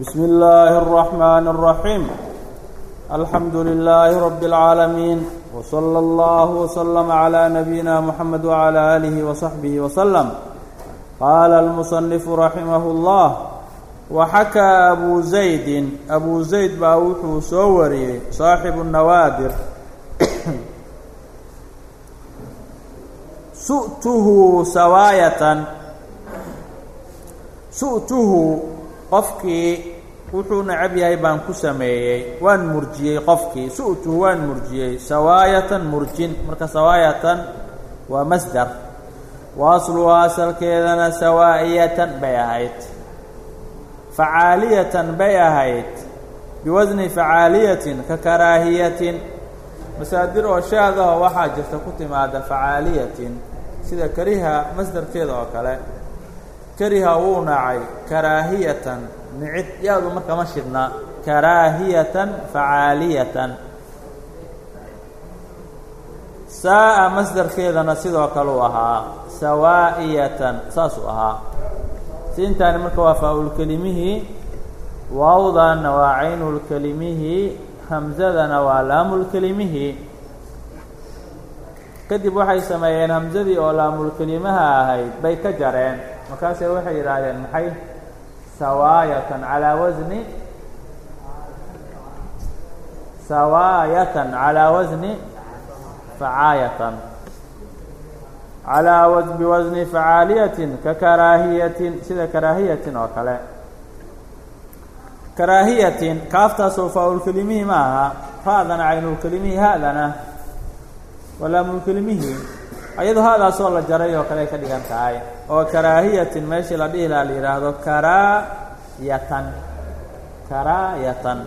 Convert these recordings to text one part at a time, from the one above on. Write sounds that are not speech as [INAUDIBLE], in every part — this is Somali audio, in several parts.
بسم الله الرحمن الرحيم الحمد لله رب العالمين وصلى الله وسلم على نبينا محمد وعلى آله وصحبه وسلم قال المصنف رحمه الله وحكى أبو زيد أبو زيد baa wuxuu soo wariyey صاaxiب النawاadir su'tuhu sawaayatan su'tuhu qofkii wuxuu necab yahay baan ku sameeyey waan murjiyey qofkii. Su'tuhu waan murjiyey sawaayatan murjin. Marka sawaayatan waa masdar. Wa asalkeedana sawaa'iyatan bay ahayd. Facaaliyatan bay ahayd. Biwasni facaaliyatin ka karaahiyatin. Masaadir oo shaadaho waxaa jirta ku timaada facaaliyatin. Sida kariha masdarkeeda oo kale kariha wuu nacay karaahiyatan nicid yaadu marka ma shidna karaahiyatan facaaliyatan. Saa'a masdarkeedana sidoo kale u ahaa sawaa'iyatan saasuu ahaa. Siintaani marka waa faa-ulkelimihii waawdanna waa caynulkelimihii hamzadana waa laamulkelimihii kadib waxay sameeyeen hamzadii oo laamulkelimaha ahayd bay ka jareen markaasay waxay yidhaahdeen maxay sawaayatan calaa wasni sawaayatan calaa wasni facaayatan. Calaa biwasni facaaliyatin ka karaahiyatin sida karaahiyatin oo kale. Karaahiyatin kaaftaasoo faa-ulkelimihii ma aha caynulkelimihii ha-dana waa ayadoo ha-daasoo la jaray oo kale ay ka dhigan tahay oo karaahiyatin meeshii la dhihi laha la yidhaahdo karaayatan karaayatan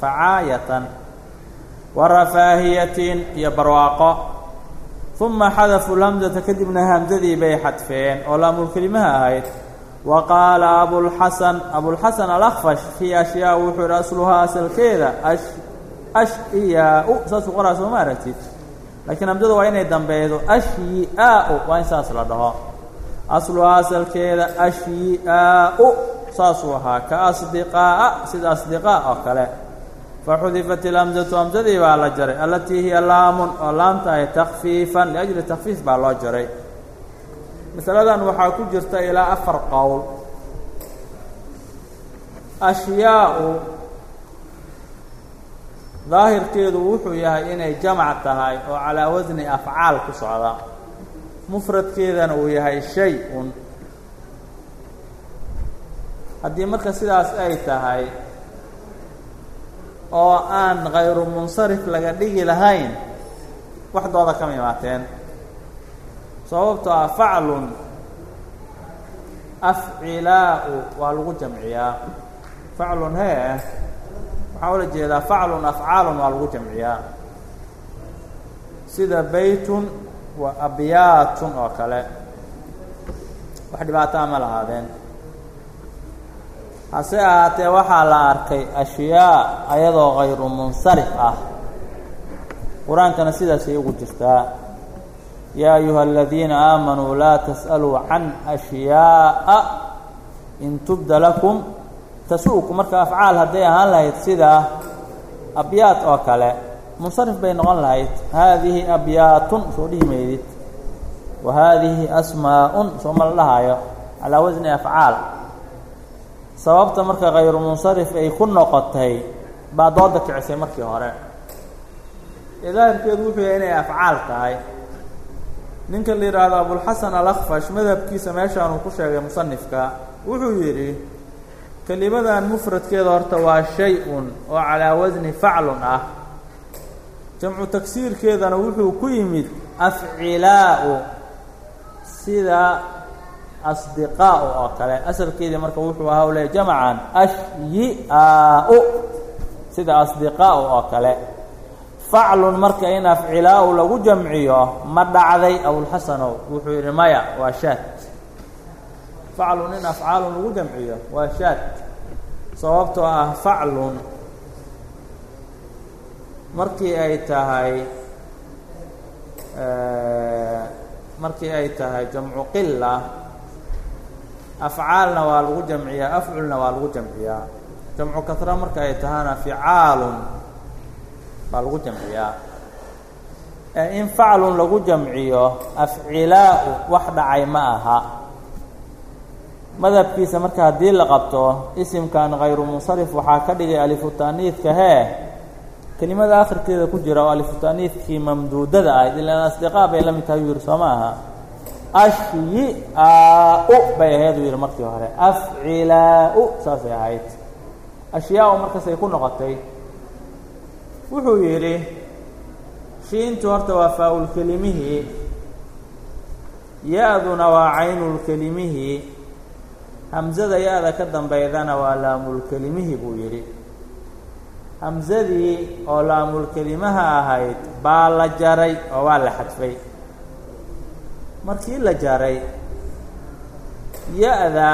facaayatan wa rafaahiyatin iyo barwaaqo. Uma xadafu lhamzata kadibna hamzadii bay xadfeen oo laamulkelimaha ahayd. Wa qaala abulxasan abulxasan alakfash fii ashyaa wuxuu yidhi asluhaa asalkeeda ash ashyaa-u saasuu qoraa soo ma aragtid laakiin hamzada waa inay dambeydo ashyi-aa-u waa in saas la dhaho. Asluhaa asalkeeda ashyi-aa-u saasuu ahaa ka asdiqaa'a sida asdiqaa oo kale. Faxudifat ilhamzatu hamzadii baa la jaray allatii hiya laamun oo laamta ay takfiifan liajli takfiif baa loo jaray. Masaladan waxaa ku jirta ilaa afar qowl. Ashyaa-u daahirkeedu wuxuu yahay inay jamac tahay oo calaa wasni afcaal ku socda. Mufradkeedana uu yahay shay-un. Haddii marka sidaas ay tahay oo aan kayru munsarif laga dhigi lahayn waxdooda kama imaateen sababtoo ah faclun afcilaau waa lagu jamciyaa. Faclun hee waxaa ula jeedaa faclun afcaalun waa lagu jamciyaa. Sida beytun wa abyaatun oo kale. Wax dhibaataa ma lahaadeen. Hase ahaatee waxaa la arkay ashyaa ayadoo kayru munsarif ah. Qur'aankana sidaasay ugu jirtaa. Yaa ayuha aladiina aamanuu laa tas'aluu can ashyaaءa in tubda lakum tasu'ku marka afcaal hadday ahaan lahayd sida abyaat oo kale munsarif bay noqon lahayd haadihi abyaatun soo dhihi maydid wa haadihi asmaa-un soo ma la dhahaayo calaa wasni afcaal. Sababta marka kayru munsarif ay ku noqotay baa dooda kicisay markii hore. Ee wuxuu yahay inay afcaal tahay. Ninka la yidhaahdo abulxasan alakfash madhabkiisa meeshaan uu ku sheegay musanifka wuxuu yidhi kelimadan mufradkeeda horta waa shay-un oo calaa wasni faclun ah. Jamcu tagsiirkeedana wuxuu ku yimid afcilaau sida asdiqaau oo kale. Asalkeedii marka wuxuu ahaa leey jamcan ashyi-aa-u sida asdiqaau oo kale. Faclun marka in afcilaau lagu jamciyo ma dhacday abulxasanow wuxuu yidhi maya waa shaad faclun in afcaalun lagu jamciyo waa shaad sababtoo ah faclun markii ay tahay markii ay tahay jamcu qila afcaalna waa lagu jamciyaa afculna waa lagu jamciyaa jamcu kasra marka ay tahana ficaalun baa lagu jamciyaa in faclun lagu jamciyo afcilaau wax dhacay ma aha madhabkiisa marka haddii la qabto isimkan hayru munsarif waxaa ka dhigay alifutaniidka hee. Kelimada akhirkeeda ku jira oo alifutaniidkii mamduudada ahayd ilaan asdiqaa bay la mid tahay u yihi soo ma aha. Ashyi-aa-u bay ahayd uu yihi markii hore. Afcilaa-u saasay ahayd. Ashyaa-u markaasay ku noqotay. Wuxuu yidhi shiintu horta waa faa-ulkelimihii ya-duna waa caynulkelimihii hamsada ya-da ka dambaydana waa laamulkelimihii buu yidhi. Hamsadii oo laamulkelimaha ahayd baa la jaray oo waa la xadfay. Markii la jaray ya-da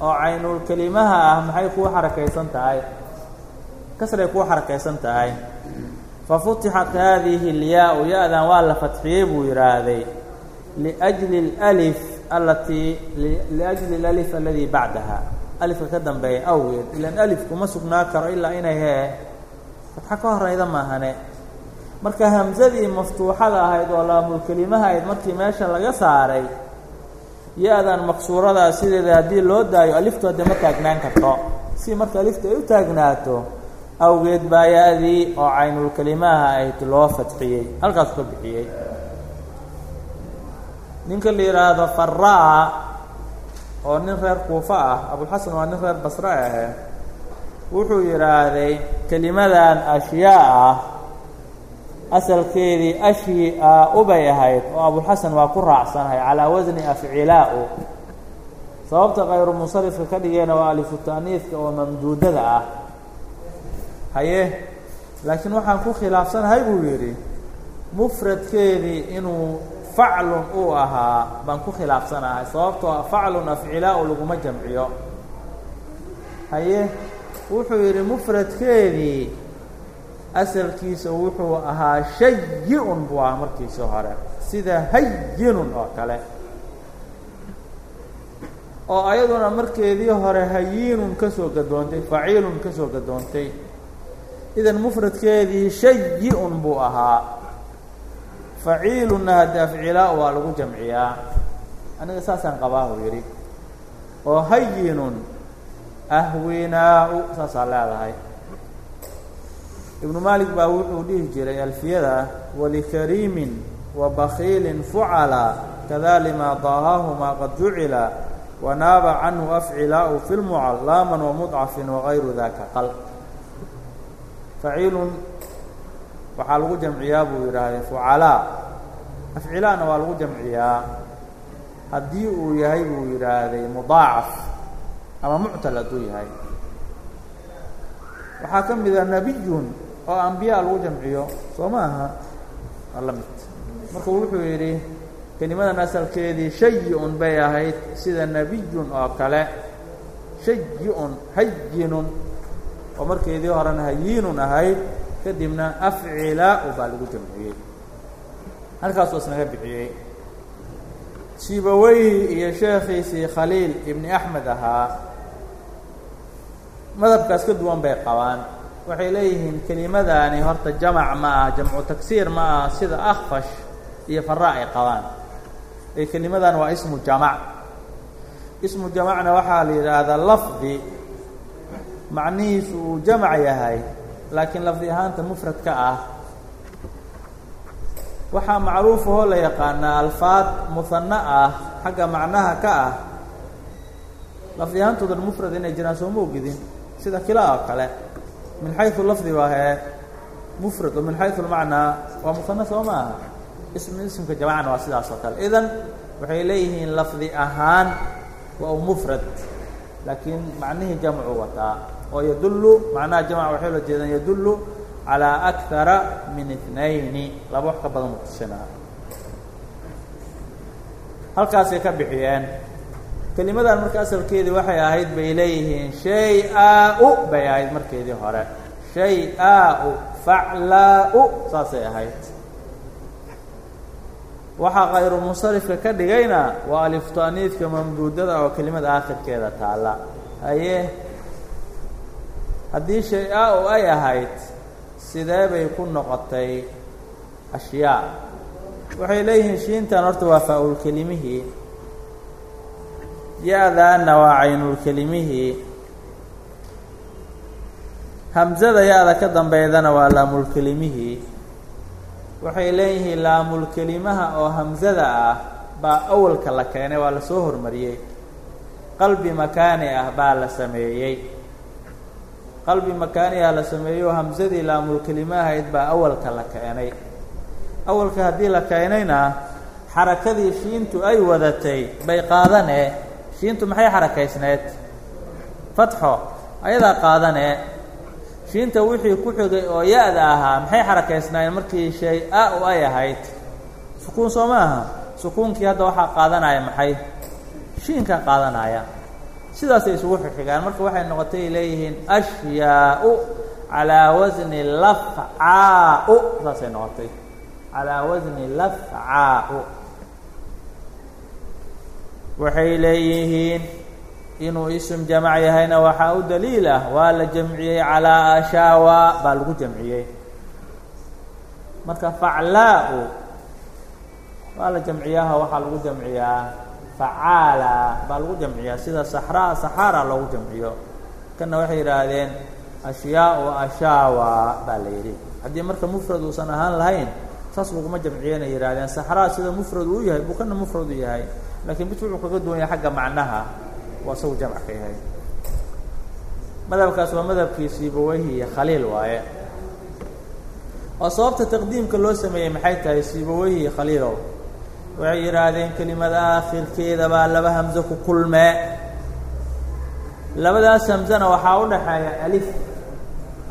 oo caynulkelimaha ah maxay kuu xarakaysan tahay? Kasray kuu xarakaysan tahay. Fa futixat haadihi lyaa-u ya-dan waa la fadxiyey buu yidhaahday liajli اlif alatii liأjli اlalif aladii bacdaha alifka ka dambeeya awgeed. Ilaan alif kuma sugnaa karo ilaa inay hee. Fatxo ka horeyda maahane. Marka hamsadii maftuuxada ahayd oo laamulkelimaha ahayd markii meesha laga saaray ya-dan maqsuuradaa sideeda haddii loo daayo aliftu hadde ma taagnaan karto. Si marka aliftu ay u taagnaato awgeed baa ya-dii oo caynulkelimaha ahayd loo fatxiyey halkaasuu ka bixiyey ninka la yidhaahdo faraa oo nin reer kuufa ah abulxasan waa nin reer basre ahe wuxuu yidhaahday kelimadan ashyaa ah. Asalkeedii ashyi-aa ubay ahayd oo abulxasan waa ku raacsanahay calaa wasni afcilaa-u. Sababta kayru munsarifka ka dhigeena waa alifutaniidka oo mamduudada ah. Haye laakiin waxaan ku khilaafsanahay buu yidhi mufradkeedii inuu faclun uu ahaa baan ku khilaafsanahay sababtoo faclun afcilaa-u laguma jamciyo haye wuxuu yidhi mufradkeedii asalkiisa wuxuu ahaa shayi-un buu ahaa markiisii hore sida hayinun oo kale oo ayaduna markeedii hore hayiinun ka soo gadoontay faciilun ka soo gadoontay idan mufradkeedii shayi-un buu ahaa faciilunna haddi afcilaa waa lagu jamciyaa. Aniga saasaan qabaahu yidhi. Oo hayinun ahwinaa-u saasaa leedahay. Ibnu maalik baa wuxuu dhihi jiray alfiyada walikariimin wa bakiilin fucala kadalima daahahumaa qad jucila wanaaba canhu afcilaau fi lmucal laaman wamudcafin wagayru daka qal faciilun waxaa lagu jamciyaa buu yidhaahday fucalaa afcilaana waa lagu jamciyaa. Haddii uu yahay buu yidhaahday mudaacaf ama muctal hadduu yahay. Waxaa ka mid a nebiyun oo ambiyaa lagu jamciyo soo ma aha waa la mid. Marka wuxuu yidhi kelimadan asalkeedii shayi-un bay ahayd sida nebiyun oo kale. Shayi-un hayinun oo markeedii horena hayiinun ahayd kadibna afcilaa-u baa lagu jamciyey. Halkaasuu isnaga bixiyey. Sibaweyhi iyo sheekhiisii khaliil ibni axmed ahaa madhabkaas ka duwan bay qabaan. Waxay leeyihiin kelimadaani horta jamac ma ah jamcu tagsiir ma ah sida akfash iyo faraa ay qabaan. Ee kelimadan waa ismu jamac. Ismu jamacna waxaa la yidhaahdaa lafdi macnihiisu uu jamac yahay laakiin lafdi ahaanta mufrad ka ah waxaa macruufahoo la yaqaanaa alfaad muhanno ah xagga macnaha ka ah. Lafdi ahaantoodan mufrad inay jiraan soo ma ogidin sida kila oo kale. Min xayثu lafdi waa hee mufrad oo min xayثu lmacnaa waa muhanno soo ma aha. Ism ismka jamacna waa sidaas kale. Idan waxay leeyihiin lafdi ahaan waa mufrad laakiin macnihii jamcu wataa oo yadullu macnaha jamc waxay la jeedaan yadullu calىa akara min اثnayni laba wax ka badan u tusinaa halkaasay ka bixiyeen kelimadan marka asalkeedii waxay ahayd bay leeyihiin shay-aa-u bay ahayd markeedii hore shay-aa-u faclaa-u saasay ahayd waxaa kayru munsarifka ka dhigayna waa aliftaniidka mamduudada oo kelimada aakhirkeeda taalla haye Haddii shay-a u ay ahayd sidee bay ku noqotay ashyaa? Waxay leeyihiin shiintan horta waa faa-ulkelimihii ya-daana waa caynulkelimihii hamsada ya-da ka dambeydana waa laamulkelimihii waxay leeyihiin laamulkelimaha oo hamsada ah baa awalka la keenay waa la soo hormariyey. Qalbi makaani ah baa la sameeyey qalbi makaani ah la sameeyey oo hamsadii laamulkelima ahayd baa awalka la keenay. Awalka haddii la keenayna xarakadii shiintu ay wadatay bay qaadanee shiintu maxay xarakaysneed? Fatxo ayadaa qaadanee shiinta wixii ku xigay oo ya-da ahaa maxay xarakaysnaayeen markii shay a u ay ahayd? Sukuun soo ma aha. Sukuunkii hadda waxaa qaadanaya maxay? Shiinkaa qaadanaya sidaasay isugu xixigaan marka waxay noqotay leeyihiin ashyaa-u calaa wasni lafcaa-u. Saasay noqotay. Calaa wasni lafcaa-u. Waxay leeyihiin inuu ism jamac yahayna waxaa u daliil ah. Waa la jamciyey calaa ashaawa. Baa lagu jamciyey. Marka faclaa-u waa la jamciyaha waxaa lagu jamciyaa facaala baa lagu jamciyaa sida saxraa saxaara loogu jamciyo. Kanna waxay yidhaahdeen ashyaa-u ashaawa baa la yidhi. Haddii marka mufrad uusan ahaan lahayn saas laguma jamciyeenay yidhahdeen saxraa sida mufrad uu yahay buu kana mufrad u yahay. Laakiin mid wuxuu kaga duwan yahay xagga macnaha waa isagu jamc ka yahay. Madhabkaas waa madhabkii siibaweyhi iyo khaliil waaye. Oo sababta taqdiimka loo sameeyey maxay tahay? Siibaweyhi iyo khaliilow waxay yidhaahdeen kelimada aakhirkeeda baa laba hamso ku kulmee. Labadaas hamsona waxaa u dhaxeeya alif.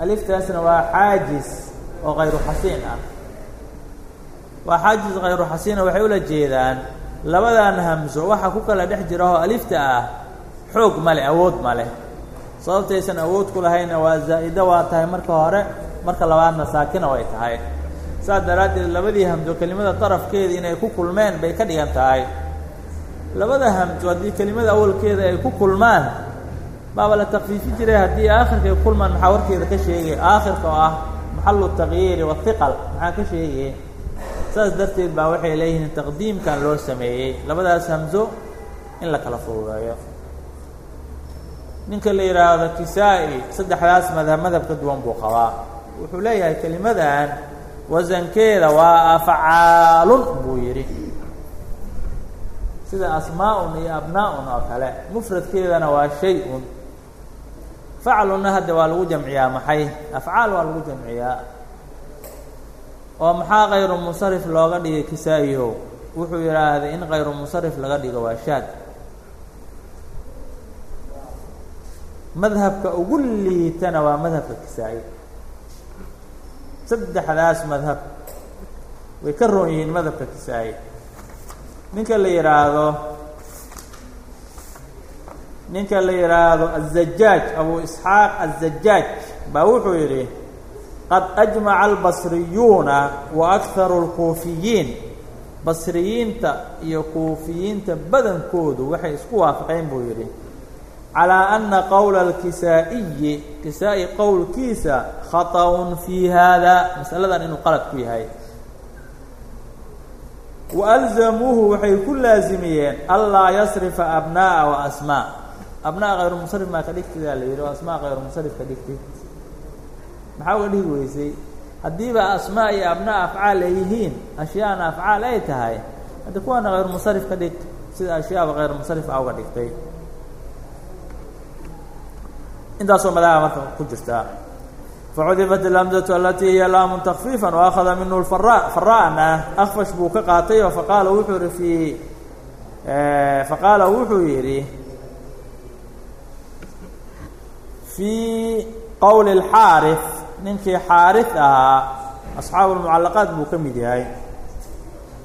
Aliftaasna waa xaajis oo kayru xasiin ah. Waa xaajis kayru xasiina waxay ula jeedaan labadan hamso waxa ku kala dhex jira oo alifta ah xoog ma leh awood ma leh. Sababtaysan awood ku lahayna waa zaa-ida waa tahay marka hore marka labaadna saakina way tahay saas daraaddeed labadii hamso kelimada darafkeeda inay ku kulmeen bay ka dhigan tahay. Labada hamso haddii kelimada awalkeeda ay ku kulmaan baaba la takfiifi jiray haddii aakhirkay kulmaan maxaa warkeeda ka sheegay? Aakhirka oo ah maxalu taqyiiri wahiqal maxaa ka sheegay? Saas darteed baa waxay leeyihiin taqdiimkan loo sameeyey. Labadaas hamso in la kala fududeeyo ninka la yidhaahdo kisaa-i saddexdaas madhab madhab ka duwan buu qabaa. Wuxuu leeyahay kelimadan wasankeeda waa afcaalun buu yidhi. Sida asmaa-un iyo abnaa-un oo kale mufradkeedana waa shay-un. Faclunna hadda waa lagu jamciyaa maxay? Afcaal waa lagu jamciyaa. Oo maxaa kayru munsarif looga dhigay kisaa-ihow wuxuu yidhaahday in kayru munsarif laga dhigo waa shaad. Madhabka ugu liitana waa madhabka kisaa-i saddexdaas madhab. Way ka roon yihiin madhabka kisaaye ninka la yihaahdo ninka la yihaahdo azajaaj abu isxaaq azajaaj baa wuxuu yidhi qad ajmaca albasriyuuna wa akharu اlkuufiyiin basriyiinta iyo kuufiyiinta badankoodu waxay isku waafaqeen buu yidhi calىa ana qowla اlkisaa-iyi kisaa-i qowlkiisa khaطأun fii hada masaladan inuu qalad ku yahay waalzamuuhu waxay ku laasimiyeen anlaa yasrifa abnaa'a wa asmaa abnaa kayru munsarif maa ka dhigtidaa la yidhi oo asmaa kayru munsarif ka dhigtid maxaa uga dhigi weysay haddiiba asmaa iyo abnaa afcaal ay yihiin ashyaana afcaal ay tahay haddi kuwaana kayru munsarif ka dhig sida ashyaaba kayru munsarif a uga dhigtay intaasoo madaha marka ku jirta facudifat اlamzatu alatii hiya laamun takfiifa waakhada minhu lfara fara'na akfash buu ka qaatay oo faqaala wuxuu yihi fii faqaala wuxuu yidhi fii qowli اlxaarif ninkii xaarif ahaa asxaabu اlmucallaqaat buu ka mid yahay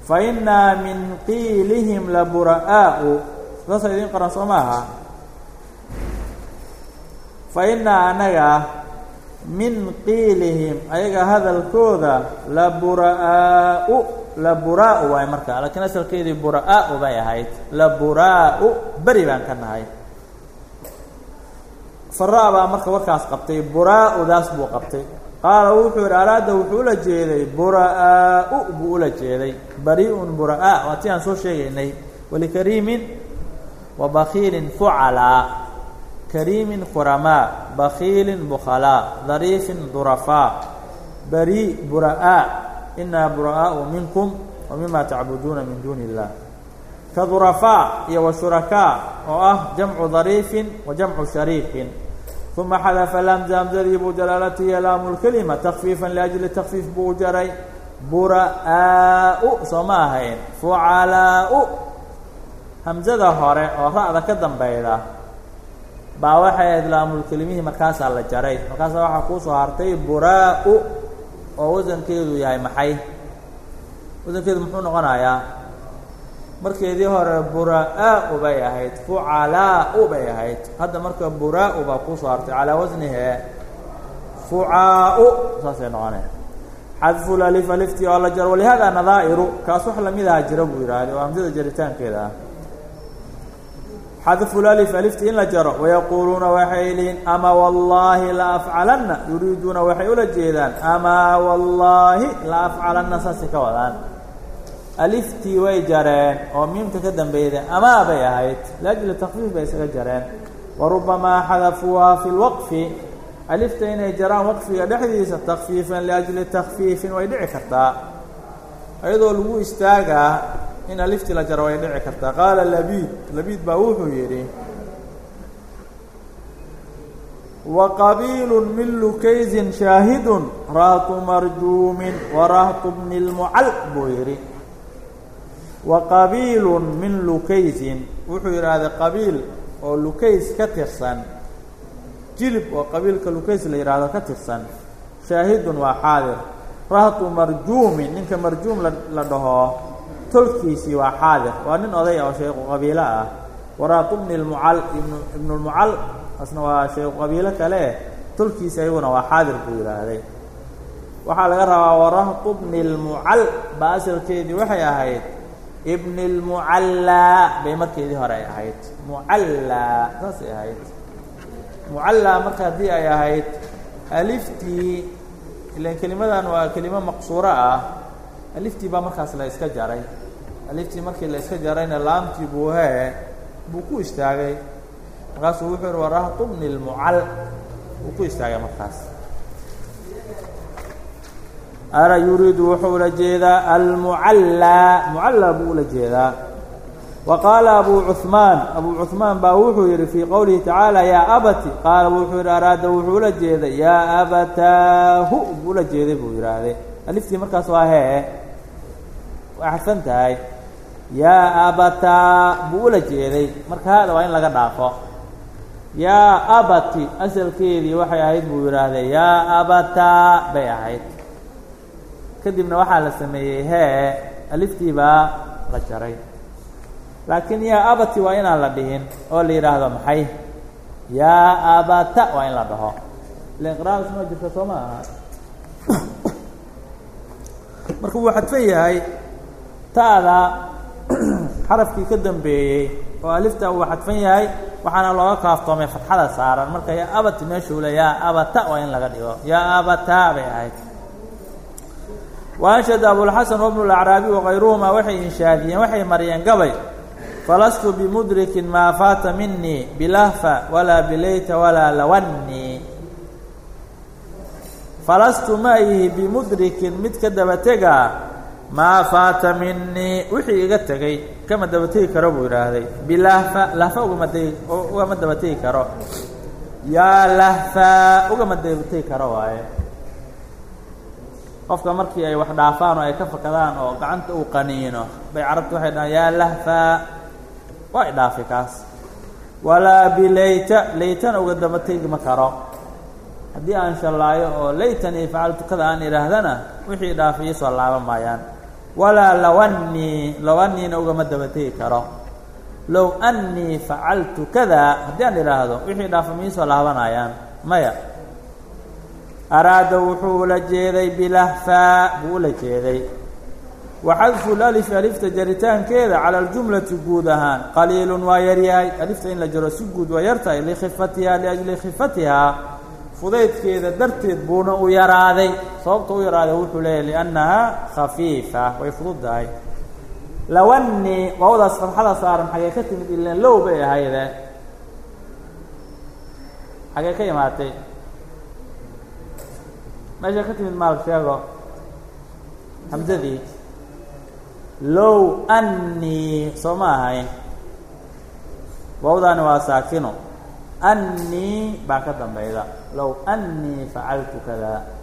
fainaa min qiilihim labura'aau saasa idiin qaran soo maaha fainaa anaga min qiilihim ayaga hadalkooda la buraa'u la buraa'u waay marka laakiin asalkeedii buraa'u bay ahayd. La buraa'u beri baan ka nahay. Faraa baa marka warkaas qabtay buraa-udaas buu qabtay. Qaala wuxuu yidhi araada wuxuu ula jeeday bura-aa-u buu ula jeeday. Bari-un bura-aa waa ti aan soo sheegaynay. Walikariimin wa bakiilin fucalaa kariimin khuramaa bakiilin bukhalaa dariifin durafaa bari bura-aa inaa bura-aau minkum wa mima tacbuduuna min duuni illah ka durafaa iyo wa shurakaa oo ah jamcu dariifin wa jamcu shariikin uma xadafa lamza hamzadii buu jalaalatihi laamu lkelima takfiifan liajli takfiif buu jaray bura-aa-u soo ma ahayn fucalaa-u hamzada hore oo ra-da ka dambeyda baa waxay ahayd laamulkelimihii markaasaa la jaray. Markaasaa waxaa kuu soo hartay buraa-u oo wasankeedu yahay maxay? Wasankeedu muxuu noqonayaa? Markeedii hore bura-aa-u bay ahayd fucalaa-u bay ahayd. Hadda marka buraa-u baa kuu soo hartay calaa wasnihe fucaa-u saasay noqonaya xadfu lalif aliftii oo la jaro walihada nadaa'iru kaas wax la mid aha jira buu yidhaahday oo hamsada jaritaankeeda ah xadfu lalif aliftii in la jaro wayaquuluuna waxay lihiin ama wallaahi la afcalanna yuriiduuna waxay ula jeedaan amaa wallaahi la afcalanna saasay ka wadaan aliftii way jareen oo miimka ka dambeyda amaa bay ahayd liajli takfiif bay isaga jareen wa rubamaa xadafuuhaa fi lwaqfi alifta inay jaraan waqfiga dhexdiisa takfiifan liajli takfiifin way dhici kartaa iyadoo lagu istaagaa in aliftii la jaro way dhici kartaa. Qaala labiid labiid baa wuxuu yidhi وqabiil min lukaysin shaahid rahtu marjuumin warahtu bni اlmucal buu yidhi. Waqabiilu min lukaysin wuxuu yidhaahday qabiil oo lukays ka tirsan. Jilib oo qabiilka lukays la yidhaahdo ka tirsan. Shaahidun waa xaadir. Rahtu marjuumin ninka marjuum la dhaho tolkiisii waa xaadir. Waa nin odaya oo sheekhu qabiilo ah. Warahtu bni lmucal ibnu lmucal asna waa sheekhu qabiilo kale. Tolkiisi ayaguna waa xaadir buu yidhaahday. Waxaa laga rabaa warahtu bni lmucal ba asalkeedii waxay ahayd. Ibn اlmucallaa bay markeedii hore ay ahayd. Mucallaa saasay ahayd. Mucallaa marka haddii ay ahayd aliftii ilan kelimadan waa kelimo maqsuuro ah aliftii baa markaas la iska jaray aliftii markii la iska jarayna laamtii buu hee buu ku istaagay markaasuu wuxuu yihi warahtu bni اlmucal buu ku istaagay markaas ara yuriidu wuxuu ula jeedaa almucallaa mucallaa buu ula jeedaa wa qaala abu cuثmaan abu cuثmaan baa wuxuu yidhi fii qowlihi tacaala yaa abati qaala wuxuu yidhi araada wuxuu ula jeeday yaa abataahu buu ula jeeday buu yidhaahday aliftii markaas waa hee way xadfan tahay yaa abataa buu ula jeeday. Marka haada waa in laga dhaafo. Yaa abati asalkeedii waxay ahayd buu yidhaahday yaa abataa bay ahayd. Kadibna waxaa la sameeyey hee aliftii baa la jaray. Laakiin yaa abati waa inaan la dhihin oo la yidhaahdo maxay? Yaa abata waa in la dhaho. Ila qira'adaas ma jirta soo ma aha [COUGHS] marka wuu xadfan yahay ta'da [CLEARS THROAT] xarafkii ka dambeeyey oo alifta uu xadfan yahay waxaana looga kaaftoomay fatxada saaran marka yaa abati meeshuu le yaa abata waa in laga dhigo yaa abata bay ahayd وأنشد أبوالحسن وابن الأعرابي وغayruهma waxay inshaadiyeen waxay mariyeen gabay falastu bmudrikin maa faata minii bilahfa walaa bilayta walaa lawanii falastu ma ihi bimudrikin mid ka daba tegaa maa faata minii wixii iga tegay kama daba tegi karo buu yidhaahday. Bilahfa lahfa ugama daba tegi karo. Yaa lahfa ugama daba tegi karo waaye. Qofka markii ay wax dhaafaan oo ay ka fakadaan oo gacanta uu qaniino bay carabtu waxay dhahaan yaa lahfaa waa i kaas. Walaa bilayta laytana uga daba tegi ma karo. Haddii aan shallaayo oo laytanii facaltu kada aan idhaahdana wixii dhaafi iisoo laaban maayaan walaa lawanii lawaniina ugama daba tegi karo low annii facaltu kada haddii aan idhaahdo wixii dhaafa ma iisoo laabanayaan maya araada wuxuu ula jeeday bilahfaa buu ula jeeday waxadfu lalifi alifta jaritaankeeda cala aljumlati guud ahaan qaliilun waa yaryahay alifta in la jaro si guud waa yartahay likhifatihaa liajli khifatihaa fudaydkeeda darteed buuna u yaraaday sababta u yaraaday wuxuu leeyahy liannahaa khafiifa way fududdahay lawani waawdaas farxada saaran xagee ka timid ilan low bay ahayde. Xagee ka imaatay. Meesha ka timid maal sheego hamsadii low annii soo ma ahayn waawdaani waa saakino. Annii baa ka dambayda. Low annii facaltu kada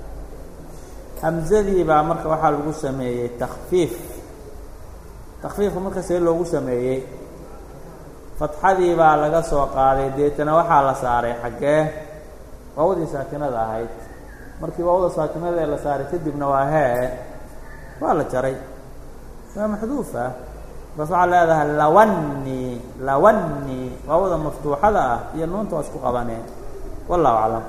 hamsadii baa marka waxaa lagu sameeyey takfiif takfiifka marka see loogu sameeyey fatxadii baa laga soo qaaday deetana waxaa la saaray xaggee waawdii saakinada ahayd. Markii waawda saakinada ee la saaray kadibna waa hee waa la jaray. Waa maxduuf ah. Bas waxaa leedahay lawani lawani waawda maftuuxada ah iyo nuunta waa isku qabaneen wallahu aclam